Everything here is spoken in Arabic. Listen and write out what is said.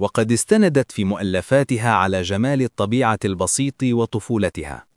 وقد استندت في مؤلفاتها على جمال الطبيعة البسيط وطفولتها.